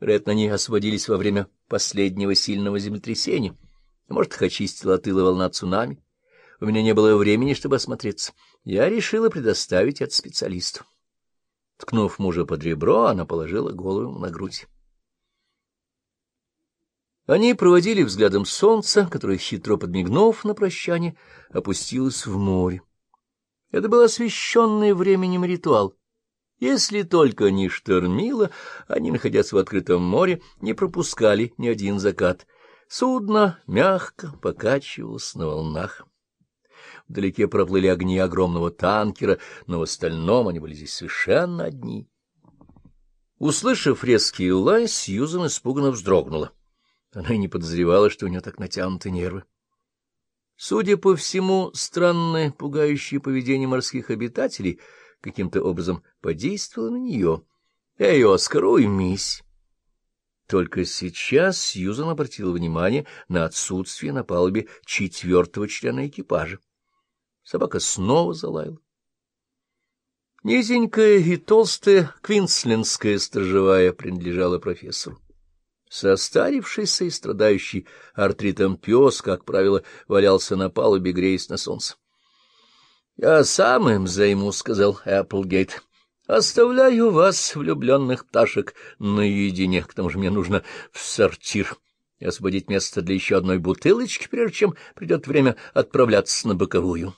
Вероятно, они освободились во время последнего сильного землетрясения. Может, их очистила от ила волна цунами. У меня не было времени, чтобы осмотреться. Я решила предоставить это специалисту. Ткнув мужа под ребро, она положила голову на грудь. Они проводили взглядом солнце, которое, хитро подмигнув на прощание, опустилось в море. Это был освещенный временем ритуал. Если только не штормило, они, находясь в открытом море, не пропускали ни один закат. Судно мягко покачивалось на волнах. Вдалеке проплыли огни огромного танкера, но в остальном они были здесь совершенно одни. Услышав резкий лай, Сьюзан испуганно вздрогнула. Она и не подозревала, что у нее так натянуты нервы. Судя по всему, странное, пугающее поведение морских обитателей каким-то образом подействовало на нее. «Эй, Оскар, уймись!» Только сейчас Сьюзан обратила внимание на отсутствие на палубе четвертого члена экипажа. Собака снова залаяла. Низенькая и толстая квинслендская сторожевая принадлежала профессору. Состарившийся и страдающий артритом пес, как правило, валялся на палубе, греясь на солнце. — Я сам им займу, — сказал Эпплгейт. — Оставляю вас, влюбленных пташек, наедине. К тому же мне нужно в сортир и освободить место для еще одной бутылочки, прежде чем придет время отправляться на боковую.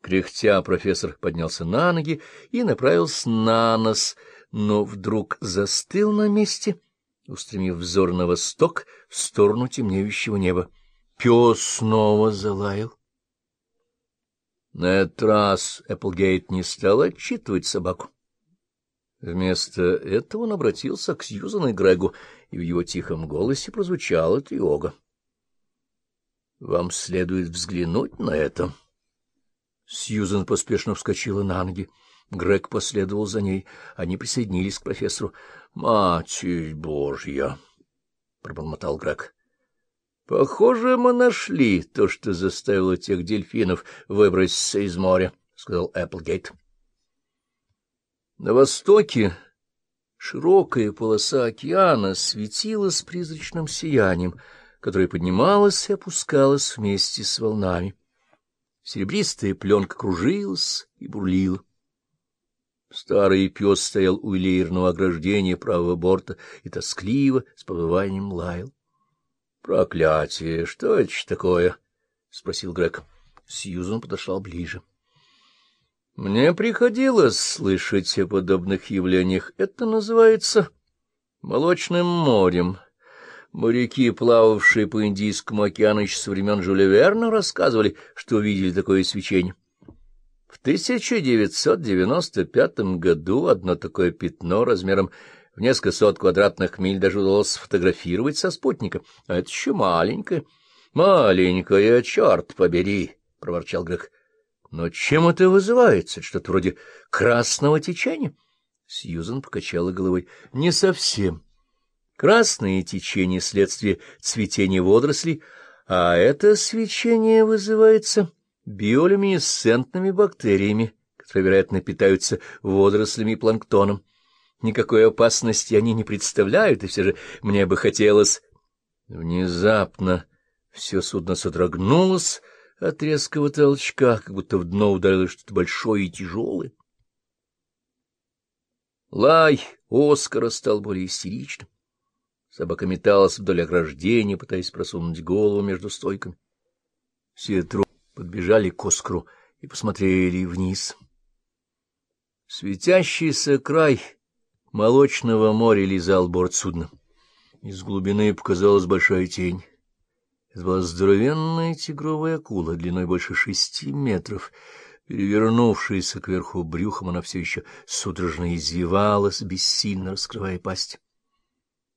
Кряхтя профессор поднялся на ноги и направился на нос, но вдруг застыл на месте, устремив взор на восток в сторону темнеющего неба. Пес снова залаял. На этот раз Эпплгейт не стал отчитывать собаку. Вместо этого он обратился к Сьюзан и Грегу, и в его тихом голосе прозвучала тревога. — Вам следует взглянуть на это. Сьюзен поспешно вскочила на ноги. Грег последовал за ней. Они присоединились к профессору. — Матерь Божья! — пробормотал Грег. — Похоже, мы нашли то, что заставило тех дельфинов выброситься из моря, — сказал Эпплгейт. На востоке широкая полоса океана светилась призрачным сиянием, которое поднималось и опускалось вместе с волнами. Серебристая пленка кружилась и бурлила. Старый пес стоял у леерного ограждения правого борта и тоскливо с побыванием лаял. — Проклятие! Что это такое? — спросил Грег. Сьюзан подошла ближе. — Мне приходилось слышать о подобных явлениях. Это называется молочным морем. Моряки, плававшие по Индийскому океану еще со времен Жюля Верна, рассказывали, что видели такое свечение. В 1995 году одно такое пятно размером в несколько сот квадратных миль даже удалось сфотографировать со спутника. А это еще маленькое. — Маленькое, черт побери! — проворчал Грег. — Но чем это вызывается? Что-то вроде красного течения? Сьюзан покачала головой. — Не совсем. — Красное течение — следствие цветения водорослей, а это свечение вызывается биолюминесцентными бактериями, которые, вероятно, питаются водорослями и планктоном. Никакой опасности они не представляют, и все же мне бы хотелось... Внезапно все судно содрогнулось от резкого толчка, как будто в дно ударилось что-то большое и тяжелое. Лай Оскара стал более истеричным. Собака металась вдоль ограждения, пытаясь просунуть голову между стойками. Все трое подбежали к Оскару и посмотрели вниз. Светящийся край молочного моря лизал борт судна. Из глубины показалась большая тень. Это была здоровенная тигровая акула, длиной больше шести метров. Перевернувшаяся кверху брюхом, она все еще судорожно извивалась, бессильно раскрывая пасть.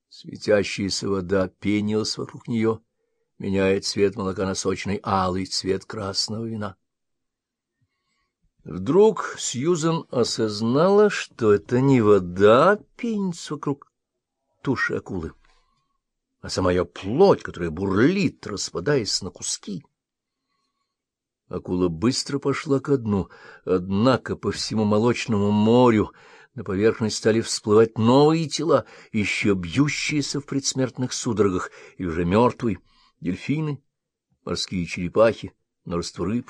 Светящаяся вода пенилась вокруг нее, меняя цвет молока на сочный алый цвет красного вина. Вдруг Сьюзен осознала, что это не вода пенится вокруг туши акулы, а сама ее плоть, которая бурлит, распадаясь на куски. Акула быстро пошла ко дну, однако по всему молочному морю На поверхность стали всплывать новые тела, еще бьющиеся в предсмертных судорогах, и уже мертвые, дельфины, морские черепахи, множество рыб.